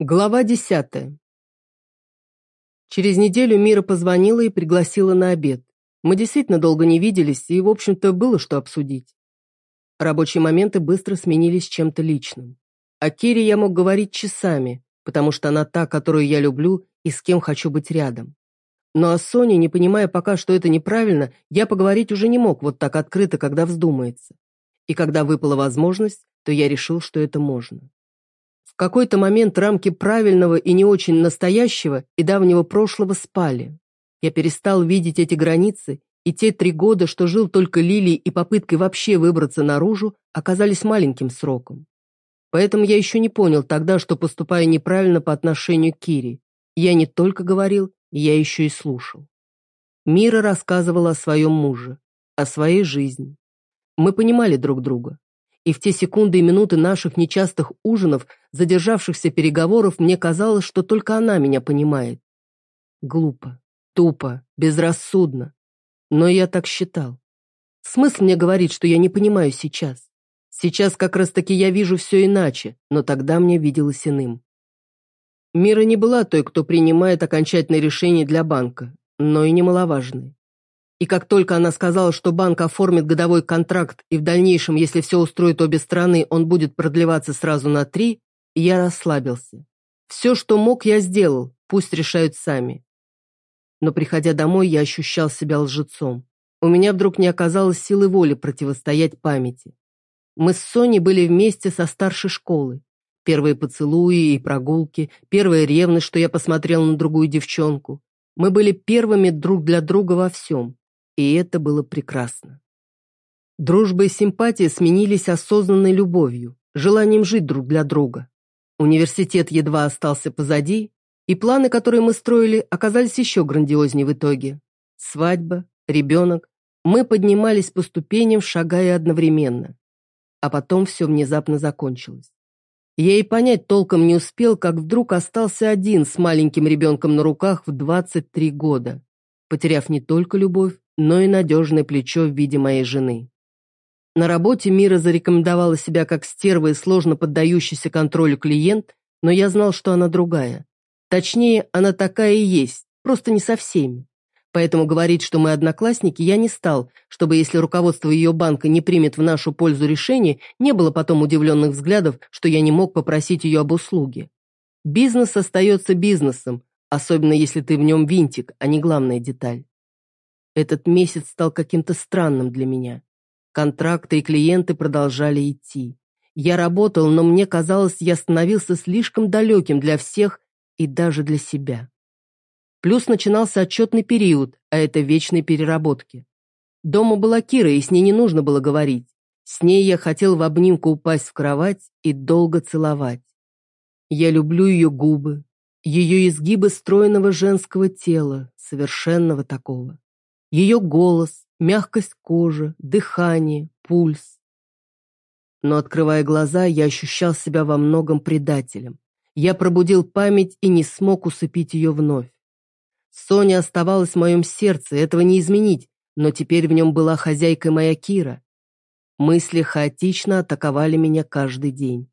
Глава десятая. Через неделю Мира позвонила и пригласила на обед. Мы действительно долго не виделись, и, в общем-то, было что обсудить. Рабочие моменты быстро сменились чем-то личным. О Кире я мог говорить часами, потому что она та, которую я люблю и с кем хочу быть рядом. Но о Соне, не понимая пока, что это неправильно, я поговорить уже не мог вот так открыто, когда вздумается. И когда выпала возможность, то я решил, что это можно какой-то момент рамки правильного и не очень настоящего и давнего прошлого спали. Я перестал видеть эти границы, и те три года, что жил только Лилией и попыткой вообще выбраться наружу, оказались маленьким сроком. Поэтому я еще не понял тогда, что поступаю неправильно по отношению к Кире. Я не только говорил, я еще и слушал. Мира рассказывала о своем муже, о своей жизни. Мы понимали друг друга. И в те секунды и минуты наших нечастых ужинов, задержавшихся переговоров, мне казалось, что только она меня понимает. Глупо, тупо, безрассудно. Но я так считал. Смысл мне говорить, что я не понимаю сейчас. Сейчас как раз-таки я вижу все иначе, но тогда мне виделось иным. Мира не была той, кто принимает окончательные решения для банка, но и немаловажной. И как только она сказала, что банк оформит годовой контракт, и в дальнейшем, если все устроит обе стороны, он будет продлеваться сразу на три, я расслабился. Все, что мог, я сделал, пусть решают сами. Но приходя домой, я ощущал себя лжецом. У меня вдруг не оказалось силы воли противостоять памяти. Мы с Соней были вместе со старшей школы. Первые поцелуи и прогулки, первая ревность, что я посмотрел на другую девчонку. Мы были первыми друг для друга во всем и это было прекрасно. Дружба и симпатия сменились осознанной любовью, желанием жить друг для друга. Университет едва остался позади, и планы, которые мы строили, оказались еще грандиознее в итоге. Свадьба, ребенок. Мы поднимались по ступеням, шагая одновременно. А потом все внезапно закончилось. Я и понять толком не успел, как вдруг остался один с маленьким ребенком на руках в 23 года, потеряв не только любовь, но и надежное плечо в виде моей жены. На работе Мира зарекомендовала себя как стерва и сложно поддающийся контролю клиент, но я знал, что она другая. Точнее, она такая и есть, просто не со всеми. Поэтому говорить, что мы одноклассники, я не стал, чтобы если руководство ее банка не примет в нашу пользу решение, не было потом удивленных взглядов, что я не мог попросить ее об услуге. Бизнес остается бизнесом, особенно если ты в нем винтик, а не главная деталь. Этот месяц стал каким-то странным для меня. Контракты и клиенты продолжали идти. Я работал, но мне казалось, я становился слишком далеким для всех и даже для себя. Плюс начинался отчетный период, а это вечные переработки. Дома была Кира, и с ней не нужно было говорить. С ней я хотел в обнимку упасть в кровать и долго целовать. Я люблю ее губы, ее изгибы стройного женского тела, совершенного такого. Ее голос, мягкость кожи, дыхание, пульс. Но, открывая глаза, я ощущал себя во многом предателем. Я пробудил память и не смог усыпить ее вновь. Соня оставалась в моем сердце, этого не изменить, но теперь в нем была хозяйка моя Кира. Мысли хаотично атаковали меня каждый день.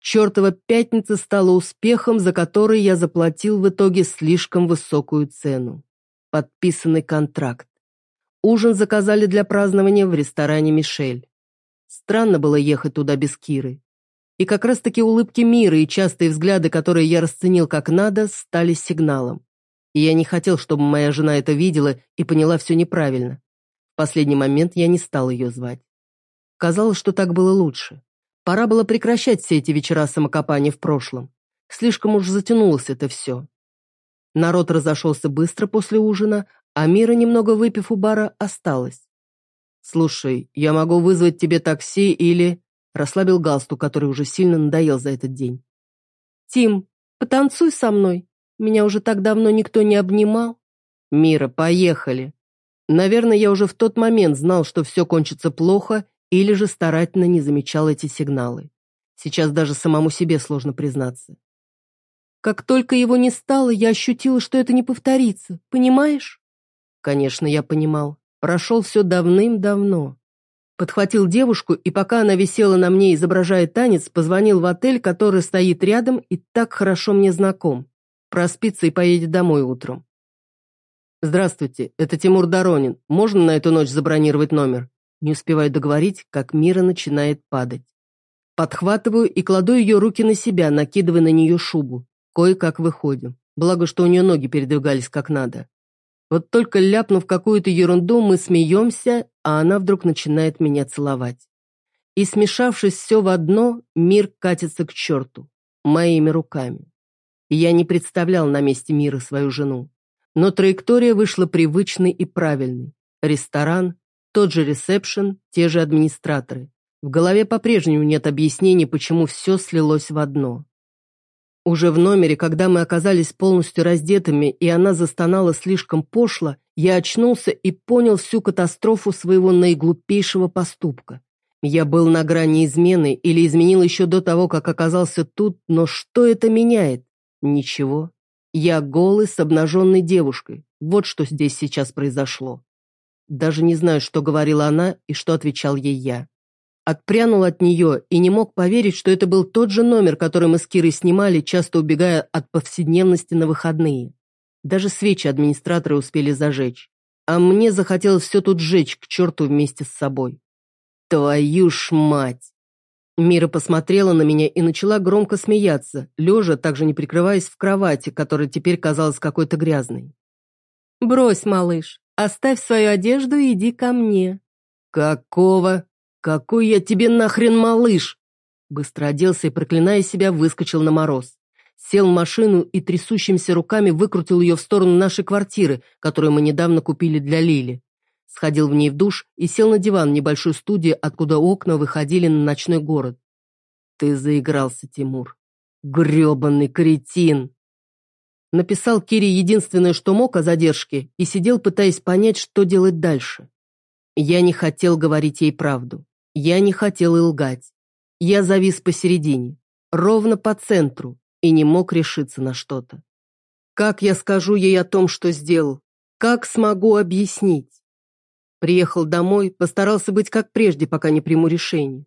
Чертова пятница стала успехом, за который я заплатил в итоге слишком высокую цену подписанный контракт. Ужин заказали для празднования в ресторане «Мишель». Странно было ехать туда без Киры. И как раз-таки улыбки мира и частые взгляды, которые я расценил как надо, стали сигналом. И я не хотел, чтобы моя жена это видела и поняла все неправильно. В последний момент я не стал ее звать. Казалось, что так было лучше. Пора было прекращать все эти вечера самокопания в прошлом. Слишком уж затянулось это все. Народ разошелся быстро после ужина, а Мира, немного выпив у бара, осталась. «Слушай, я могу вызвать тебе такси или...» Расслабил галстук, который уже сильно надоел за этот день. «Тим, потанцуй со мной. Меня уже так давно никто не обнимал». «Мира, поехали». Наверное, я уже в тот момент знал, что все кончится плохо, или же старательно не замечал эти сигналы. Сейчас даже самому себе сложно признаться. Как только его не стало, я ощутила, что это не повторится. Понимаешь? Конечно, я понимал. Прошел все давным-давно. Подхватил девушку, и пока она висела на мне, изображая танец, позвонил в отель, который стоит рядом и так хорошо мне знаком. Проспится и поедет домой утром. «Здравствуйте, это Тимур Доронин. Можно на эту ночь забронировать номер?» Не успеваю договорить, как Мира начинает падать. Подхватываю и кладу ее руки на себя, накидывая на нее шубу. Кое-как выходим. Благо, что у нее ноги передвигались как надо. Вот только ляпнув какую-то ерунду, мы смеемся, а она вдруг начинает меня целовать. И смешавшись все в одно, мир катится к черту. Моими руками. Я не представлял на месте мира свою жену. Но траектория вышла привычной и правильной. Ресторан, тот же ресепшн, те же администраторы. В голове по-прежнему нет объяснений, почему все слилось в одно. Уже в номере, когда мы оказались полностью раздетыми, и она застонала слишком пошло, я очнулся и понял всю катастрофу своего наиглупейшего поступка. Я был на грани измены или изменил еще до того, как оказался тут, но что это меняет? Ничего. Я голый с обнаженной девушкой. Вот что здесь сейчас произошло. Даже не знаю, что говорила она и что отвечал ей я. Отпрянул от нее и не мог поверить, что это был тот же номер, который мы с Кирой снимали, часто убегая от повседневности на выходные. Даже свечи администраторы успели зажечь. А мне захотелось все тут сжечь к черту вместе с собой. Твою ж мать! Мира посмотрела на меня и начала громко смеяться, лежа, также не прикрываясь в кровати, которая теперь казалась какой-то грязной. «Брось, малыш, оставь свою одежду и иди ко мне». «Какого?» «Какой я тебе нахрен малыш?» Быстро оделся и, проклиная себя, выскочил на мороз. Сел в машину и трясущимися руками выкрутил ее в сторону нашей квартиры, которую мы недавно купили для Лили. Сходил в ней в душ и сел на диван в небольшой студии, откуда окна выходили на ночной город. Ты заигрался, Тимур. Гребанный кретин. Написал Кире единственное, что мог о задержке, и сидел, пытаясь понять, что делать дальше. Я не хотел говорить ей правду. Я не хотел и лгать. Я завис посередине, ровно по центру, и не мог решиться на что-то. Как я скажу ей о том, что сделал? Как смогу объяснить? Приехал домой, постарался быть как прежде, пока не приму решение.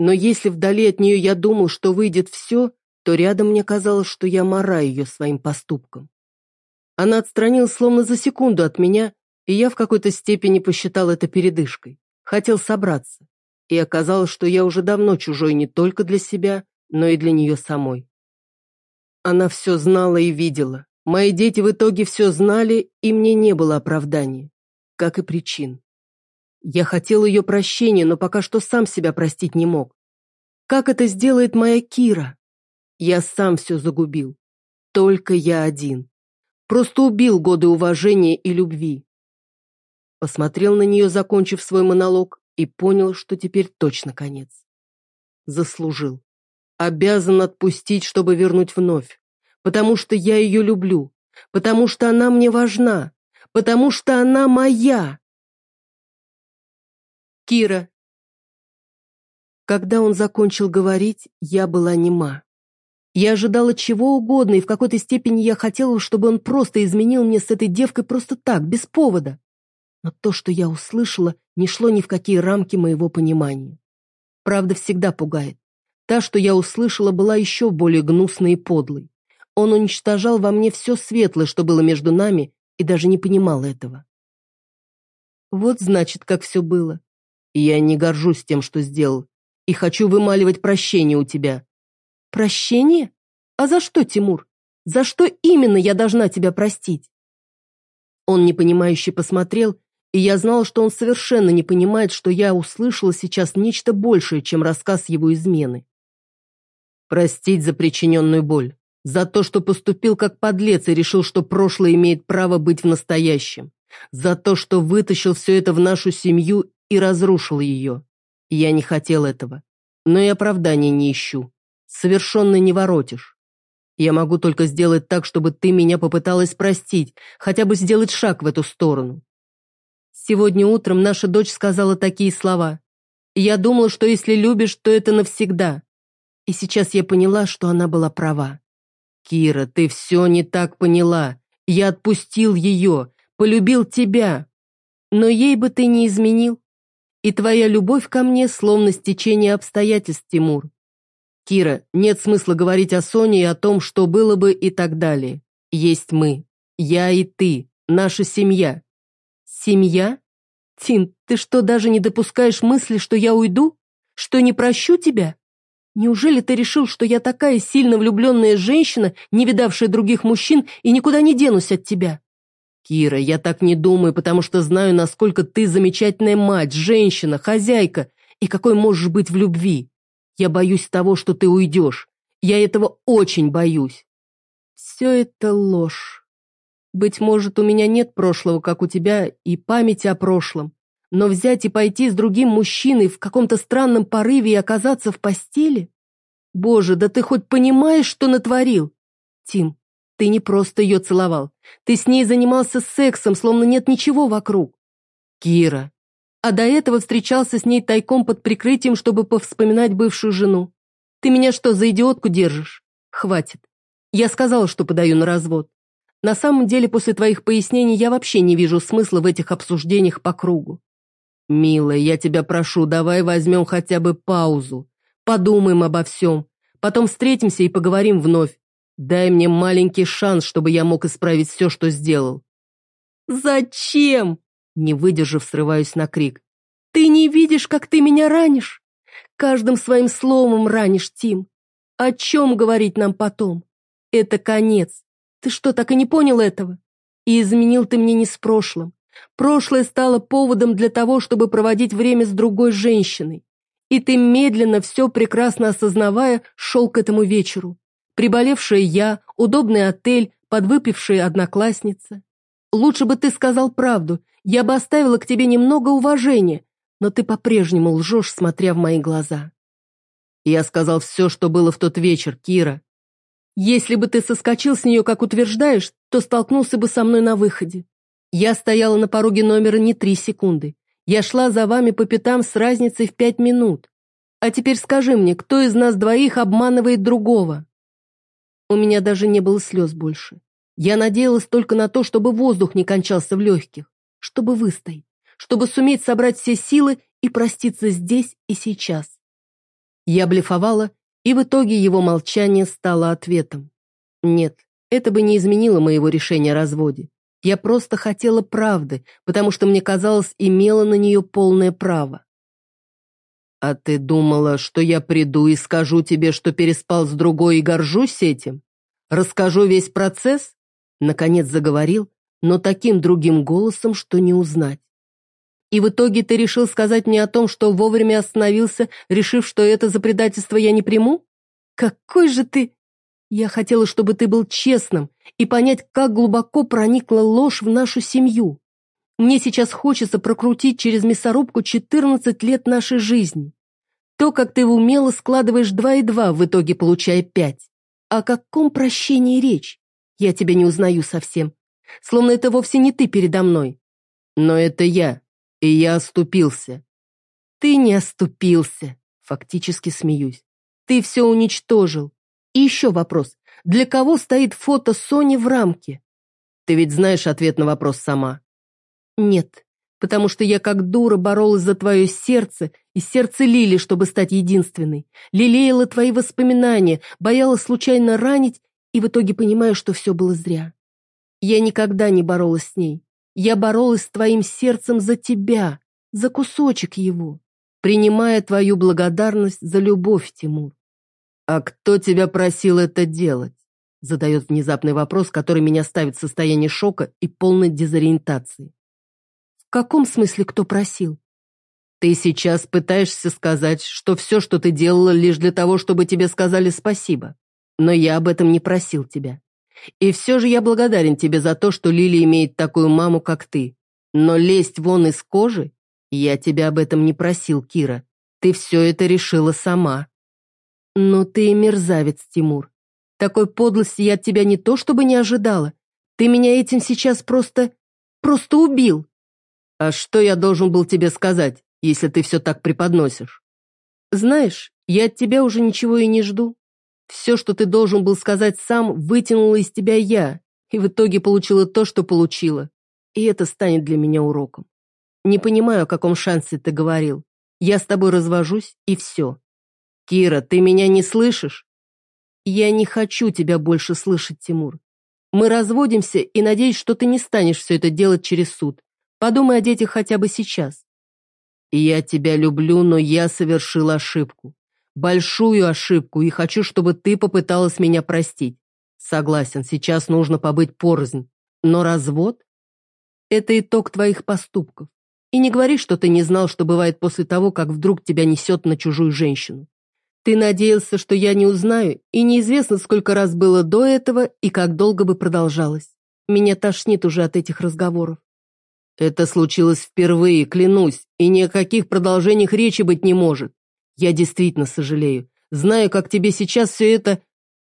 Но если вдали от нее я думал, что выйдет все, то рядом мне казалось, что я мораю ее своим поступком. Она отстранилась словно за секунду от меня, и я в какой-то степени посчитал это передышкой. Хотел собраться и оказалось, что я уже давно чужой не только для себя, но и для нее самой. Она все знала и видела. Мои дети в итоге все знали, и мне не было оправдания, как и причин. Я хотел ее прощения, но пока что сам себя простить не мог. Как это сделает моя Кира? Я сам все загубил. Только я один. Просто убил годы уважения и любви. Посмотрел на нее, закончив свой монолог, и понял, что теперь точно конец. Заслужил. Обязан отпустить, чтобы вернуть вновь. Потому что я ее люблю. Потому что она мне важна. Потому что она моя. Кира. Когда он закончил говорить, я была нема. Я ожидала чего угодно, и в какой-то степени я хотела, чтобы он просто изменил мне с этой девкой просто так, без повода. Но то, что я услышала, не шло ни в какие рамки моего понимания. Правда всегда пугает. Та, что я услышала, была еще более гнусной и подлой. Он уничтожал во мне все светлое, что было между нами, и даже не понимал этого. Вот значит, как все было. Я не горжусь тем, что сделал, и хочу вымаливать прощение у тебя. Прощение? А за что, Тимур? За что именно я должна тебя простить? Он непонимающе посмотрел и я знал, что он совершенно не понимает, что я услышала сейчас нечто большее, чем рассказ его измены. Простить за причиненную боль, за то, что поступил как подлец и решил, что прошлое имеет право быть в настоящем, за то, что вытащил все это в нашу семью и разрушил ее. Я не хотел этого, но и оправдания не ищу. Совершенно не воротишь. Я могу только сделать так, чтобы ты меня попыталась простить, хотя бы сделать шаг в эту сторону. Сегодня утром наша дочь сказала такие слова. Я думала, что если любишь, то это навсегда. И сейчас я поняла, что она была права. Кира, ты все не так поняла. Я отпустил ее, полюбил тебя. Но ей бы ты не изменил. И твоя любовь ко мне словно стечение обстоятельств, Тимур. Кира, нет смысла говорить о Соне и о том, что было бы и так далее. Есть мы. Я и ты. Наша семья. Семья? Тин, ты что, даже не допускаешь мысли, что я уйду? Что не прощу тебя? Неужели ты решил, что я такая сильно влюбленная женщина, не видавшая других мужчин, и никуда не денусь от тебя? Кира, я так не думаю, потому что знаю, насколько ты замечательная мать, женщина, хозяйка, и какой можешь быть в любви. Я боюсь того, что ты уйдешь. Я этого очень боюсь. Все это ложь. Быть может, у меня нет прошлого, как у тебя, и памяти о прошлом. Но взять и пойти с другим мужчиной в каком-то странном порыве и оказаться в постели? Боже, да ты хоть понимаешь, что натворил? Тим, ты не просто ее целовал. Ты с ней занимался сексом, словно нет ничего вокруг. Кира. А до этого встречался с ней тайком под прикрытием, чтобы повспоминать бывшую жену. Ты меня что, за идиотку держишь? Хватит. Я сказала, что подаю на развод. На самом деле, после твоих пояснений я вообще не вижу смысла в этих обсуждениях по кругу. «Милая, я тебя прошу, давай возьмем хотя бы паузу. Подумаем обо всем. Потом встретимся и поговорим вновь. Дай мне маленький шанс, чтобы я мог исправить все, что сделал». «Зачем?» Не выдержав, срываюсь на крик. «Ты не видишь, как ты меня ранишь? Каждым своим словом ранишь, Тим. О чем говорить нам потом? Это конец. Ты что, так и не понял этого? И изменил ты мне не с прошлым. Прошлое стало поводом для того, чтобы проводить время с другой женщиной. И ты медленно, все прекрасно осознавая, шел к этому вечеру. Приболевшая я, удобный отель, подвыпившая одноклассница. Лучше бы ты сказал правду, я бы оставила к тебе немного уважения, но ты по-прежнему лжешь, смотря в мои глаза. Я сказал все, что было в тот вечер, Кира. Если бы ты соскочил с нее, как утверждаешь, то столкнулся бы со мной на выходе. Я стояла на пороге номера не три секунды. Я шла за вами по пятам с разницей в пять минут. А теперь скажи мне, кто из нас двоих обманывает другого? У меня даже не было слез больше. Я надеялась только на то, чтобы воздух не кончался в легких, чтобы выстоять, чтобы суметь собрать все силы и проститься здесь и сейчас. Я блефовала, и в итоге его молчание стало ответом. Нет, это бы не изменило моего решения о разводе. Я просто хотела правды, потому что мне казалось, имела на нее полное право. «А ты думала, что я приду и скажу тебе, что переспал с другой и горжусь этим? Расскажу весь процесс?» Наконец заговорил, но таким другим голосом, что не узнать. «И в итоге ты решил сказать мне о том, что вовремя остановился, решив, что это за предательство я не приму? Какой же ты...» Я хотела, чтобы ты был честным и понять, как глубоко проникла ложь в нашу семью. Мне сейчас хочется прокрутить через мясорубку 14 лет нашей жизни. То, как ты умело складываешь два и два, в итоге получая пять. О каком прощении речь? Я тебя не узнаю совсем. Словно это вовсе не ты передо мной. Но это я, и я оступился. Ты не оступился, фактически смеюсь. Ты все уничтожил, и еще вопрос. Для кого стоит фото Сони в рамке? Ты ведь знаешь ответ на вопрос сама. Нет, потому что я как дура боролась за твое сердце и сердце Лили, чтобы стать единственной. Лелеяла твои воспоминания, боялась случайно ранить и в итоге понимаю, что все было зря. Я никогда не боролась с ней. Я боролась с твоим сердцем за тебя, за кусочек его, принимая твою благодарность за любовь, Тимур. «А кто тебя просил это делать?» Задает внезапный вопрос, который меня ставит в состояние шока и полной дезориентации. «В каком смысле кто просил?» «Ты сейчас пытаешься сказать, что все, что ты делала, лишь для того, чтобы тебе сказали спасибо. Но я об этом не просил тебя. И все же я благодарен тебе за то, что Лили имеет такую маму, как ты. Но лезть вон из кожи? Я тебя об этом не просил, Кира. Ты все это решила сама». «Ну ты и мерзавец, Тимур. Такой подлости я от тебя не то чтобы не ожидала. Ты меня этим сейчас просто... просто убил». «А что я должен был тебе сказать, если ты все так преподносишь?» «Знаешь, я от тебя уже ничего и не жду. Все, что ты должен был сказать сам, вытянула из тебя я, и в итоге получила то, что получила. И это станет для меня уроком. Не понимаю, о каком шансе ты говорил. Я с тобой развожусь, и все. Кира, ты меня не слышишь? Я не хочу тебя больше слышать, Тимур. Мы разводимся, и надеюсь, что ты не станешь все это делать через суд. Подумай о детях хотя бы сейчас. Я тебя люблю, но я совершил ошибку. Большую ошибку, и хочу, чтобы ты попыталась меня простить. Согласен, сейчас нужно побыть порознь. Но развод – это итог твоих поступков. И не говори, что ты не знал, что бывает после того, как вдруг тебя несет на чужую женщину. Ты надеялся, что я не узнаю, и неизвестно, сколько раз было до этого и как долго бы продолжалось. Меня тошнит уже от этих разговоров. Это случилось впервые, клянусь, и ни о каких продолжениях речи быть не может. Я действительно сожалею. Знаю, как тебе сейчас все это...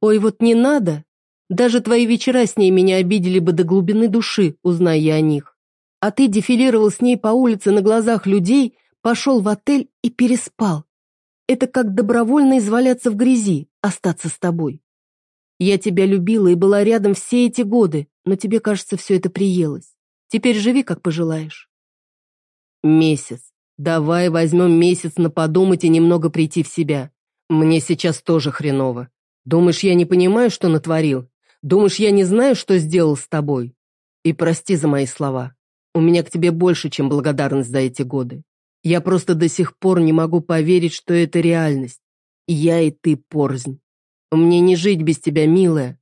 Ой, вот не надо. Даже твои вечера с ней меня обидели бы до глубины души, узная я о них. А ты дефилировал с ней по улице на глазах людей, пошел в отель и переспал. Это как добровольно изваляться в грязи, остаться с тобой. Я тебя любила и была рядом все эти годы, но тебе, кажется, все это приелось. Теперь живи, как пожелаешь. Месяц. Давай возьмем месяц на подумать и немного прийти в себя. Мне сейчас тоже хреново. Думаешь, я не понимаю, что натворил? Думаешь, я не знаю, что сделал с тобой? И прости за мои слова. У меня к тебе больше, чем благодарность за эти годы. Я просто до сих пор не могу поверить, что это реальность. Я и ты порзнь. Мне не жить без тебя, милая.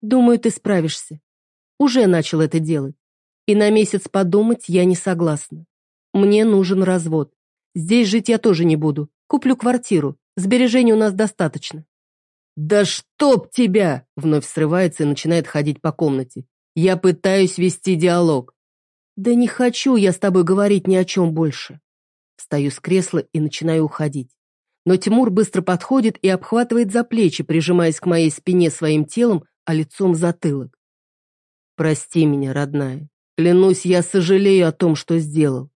Думаю, ты справишься. Уже начал это делать. И на месяц подумать я не согласна. Мне нужен развод. Здесь жить я тоже не буду. Куплю квартиру. Сбережений у нас достаточно. «Да чтоб тебя!» — вновь срывается и начинает ходить по комнате. «Я пытаюсь вести диалог». «Да не хочу я с тобой говорить ни о чем больше». Встаю с кресла и начинаю уходить. Но Тимур быстро подходит и обхватывает за плечи, прижимаясь к моей спине своим телом, а лицом затылок. «Прости меня, родная. Клянусь, я сожалею о том, что сделал».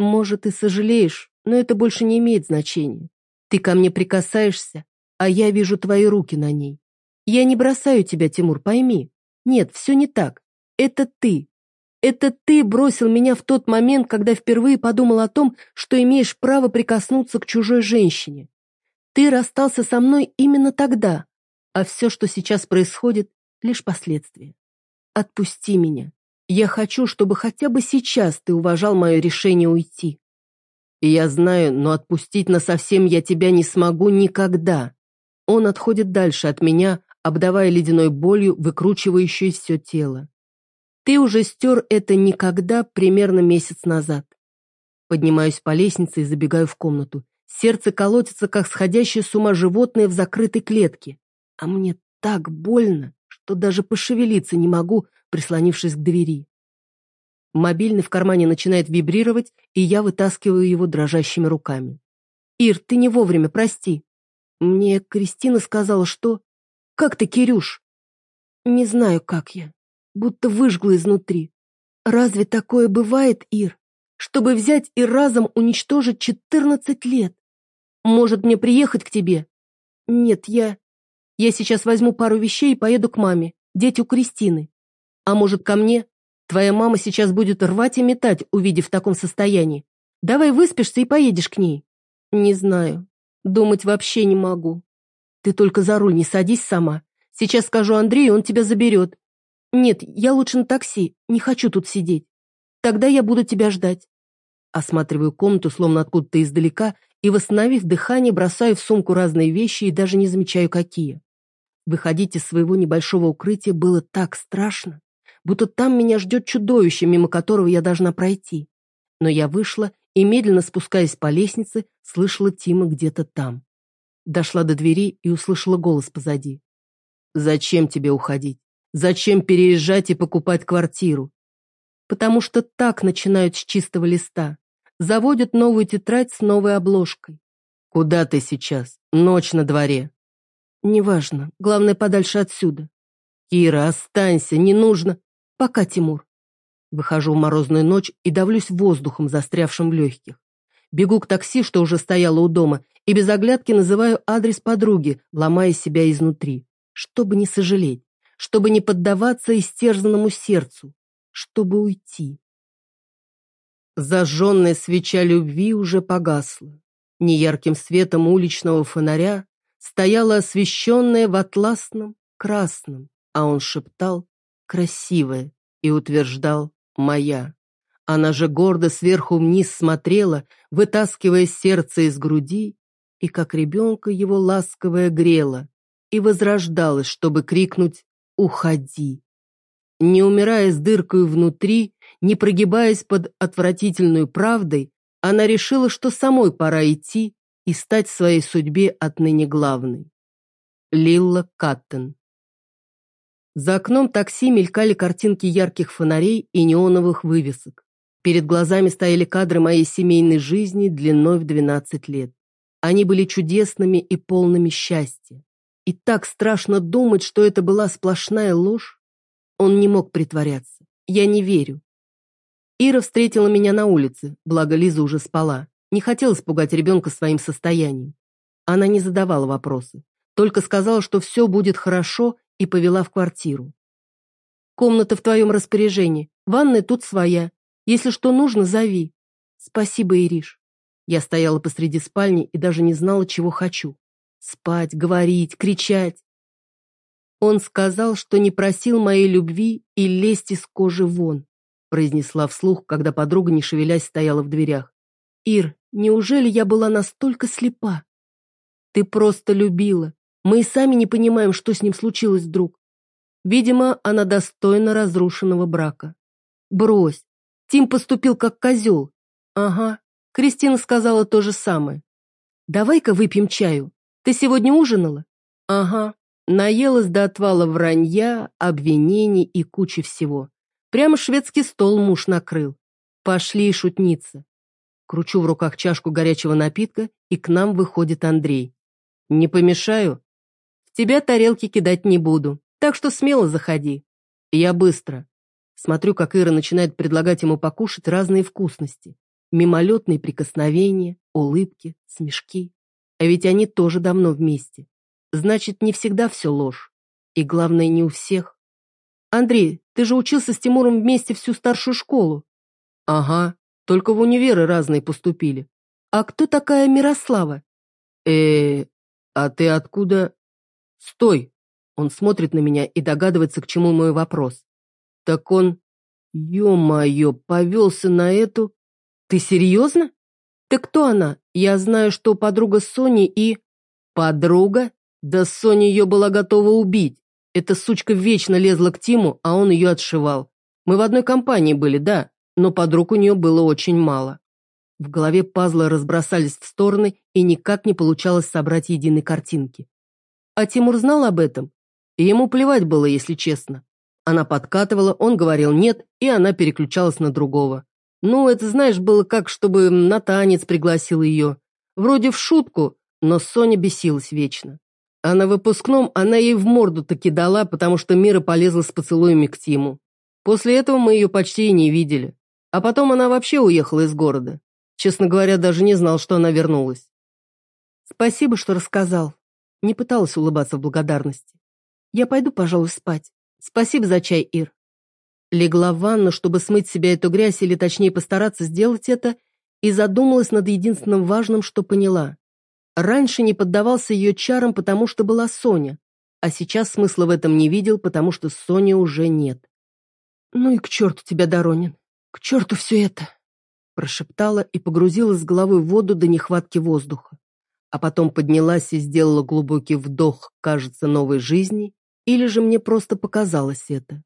«Может, и сожалеешь, но это больше не имеет значения. Ты ко мне прикасаешься, а я вижу твои руки на ней. Я не бросаю тебя, Тимур, пойми. Нет, все не так. Это ты, это ты бросил меня в тот момент, когда впервые подумал о том, что имеешь право прикоснуться к чужой женщине. Ты расстался со мной именно тогда, а все, что сейчас происходит, лишь последствия. Отпусти меня. Я хочу, чтобы хотя бы сейчас ты уважал мое решение уйти. И я знаю, но отпустить насовсем я тебя не смогу никогда. Он отходит дальше от меня, обдавая ледяной болью, выкручивающей все тело. Ты уже стер это никогда примерно месяц назад. Поднимаюсь по лестнице и забегаю в комнату. Сердце колотится, как сходящее с ума животное в закрытой клетке. А мне так больно, что даже пошевелиться не могу, прислонившись к двери. Мобильный в кармане начинает вибрировать, и я вытаскиваю его дрожащими руками. «Ир, ты не вовремя, прости. Мне Кристина сказала, что... Как ты, Кирюш?» «Не знаю, как я будто выжгло изнутри. Разве такое бывает, Ир? Чтобы взять и разом уничтожить четырнадцать лет? Может, мне приехать к тебе? Нет, я... Я сейчас возьму пару вещей и поеду к маме, дети у Кристины. А может, ко мне? Твоя мама сейчас будет рвать и метать, увидев в таком состоянии. Давай выспишься и поедешь к ней. Не знаю. Думать вообще не могу. Ты только за руль не садись сама. Сейчас скажу Андрею, он тебя заберет. «Нет, я лучше на такси, не хочу тут сидеть. Тогда я буду тебя ждать». Осматриваю комнату, словно откуда-то издалека, и, восстановив дыхание, бросаю в сумку разные вещи и даже не замечаю, какие. Выходить из своего небольшого укрытия было так страшно, будто там меня ждет чудовище, мимо которого я должна пройти. Но я вышла и, медленно спускаясь по лестнице, слышала Тима где-то там. Дошла до двери и услышала голос позади. «Зачем тебе уходить? Зачем переезжать и покупать квартиру? Потому что так начинают с чистого листа. Заводят новую тетрадь с новой обложкой. Куда ты сейчас? Ночь на дворе. Неважно, главное подальше отсюда. Кира, останься, не нужно. Пока, Тимур. Выхожу в морозную ночь и давлюсь воздухом, застрявшим в легких. Бегу к такси, что уже стояло у дома, и без оглядки называю адрес подруги, ломая себя изнутри, чтобы не сожалеть чтобы не поддаваться истерзанному сердцу, чтобы уйти. Зажженная свеча любви уже погасла. Неярким светом уличного фонаря стояла освещенная в атласном красном, а он шептал «красивая» и утверждал «моя». Она же гордо сверху вниз смотрела, вытаскивая сердце из груди, и как ребенка его ласковое грела, и возрождалась, чтобы крикнуть «Уходи!». Не умирая с дыркой внутри, не прогибаясь под отвратительной правдой, она решила, что самой пора идти и стать своей судьбе отныне главной. Лилла Каттен За окном такси мелькали картинки ярких фонарей и неоновых вывесок. Перед глазами стояли кадры моей семейной жизни длиной в 12 лет. Они были чудесными и полными счастья. И так страшно думать, что это была сплошная ложь. Он не мог притворяться. Я не верю. Ира встретила меня на улице, благо Лиза уже спала. Не хотела испугать ребенка своим состоянием. Она не задавала вопросы, только сказала, что все будет хорошо, и повела в квартиру. «Комната в твоем распоряжении, ванная тут своя, если что нужно, зови. Спасибо, Ириш. Я стояла посреди спальни и даже не знала, чего хочу. Спать, говорить, кричать. Он сказал, что не просил моей любви и лезть из кожи вон, произнесла вслух, когда подруга, не шевелясь, стояла в дверях. Ир, неужели я была настолько слепа? Ты просто любила. Мы и сами не понимаем, что с ним случилось вдруг. Видимо, она достойна разрушенного брака. Брось, Тим поступил как козел. Ага, Кристина сказала то же самое. Давай-ка выпьем чаю. Ты сегодня ужинала? Ага. Наелась до отвала вранья, обвинений и кучи всего. Прямо шведский стол муж накрыл. Пошли шутница. Кручу в руках чашку горячего напитка, и к нам выходит Андрей. Не помешаю? Тебя тарелки кидать не буду, так что смело заходи. Я быстро. Смотрю, как Ира начинает предлагать ему покушать разные вкусности. Мимолетные прикосновения, улыбки, смешки. А ведь они тоже давно вместе. Значит, не всегда все ложь. И главное, не у всех. Андрей, ты же учился с Тимуром вместе всю старшую школу. Ага, только в универы разные поступили. А кто такая Мирослава? э а ты откуда? Стой! Он смотрит на меня и догадывается, к чему мой вопрос. Так он, ё-моё, повелся на эту... Ты серьезно? Ты кто она? Я знаю, что подруга Сони и... Подруга? Да Соня ее была готова убить. Эта сучка вечно лезла к Тиму, а он ее отшивал. Мы в одной компании были, да, но подруг у нее было очень мало. В голове пазлы разбросались в стороны, и никак не получалось собрать единой картинки. А Тимур знал об этом? И ему плевать было, если честно. Она подкатывала, он говорил «нет», и она переключалась на другого. Ну, это, знаешь, было как, чтобы на танец пригласил ее. Вроде в шутку, но Соня бесилась вечно. А на выпускном она ей в морду таки дала, потому что Мира полезла с поцелуями к Тиму. После этого мы ее почти и не видели. А потом она вообще уехала из города. Честно говоря, даже не знал, что она вернулась. Спасибо, что рассказал. Не пыталась улыбаться в благодарности. Я пойду, пожалуй, спать. Спасибо за чай, Ир. Легла в ванну, чтобы смыть с себя эту грязь, или точнее постараться сделать это, и задумалась над единственным важным, что поняла. Раньше не поддавался ее чарам, потому что была Соня, а сейчас смысла в этом не видел, потому что Сони уже нет. «Ну и к черту тебя, Доронин! К черту все это!» Прошептала и погрузилась с головой в воду до нехватки воздуха. А потом поднялась и сделала глубокий вдох, кажется, новой жизни, или же мне просто показалось это?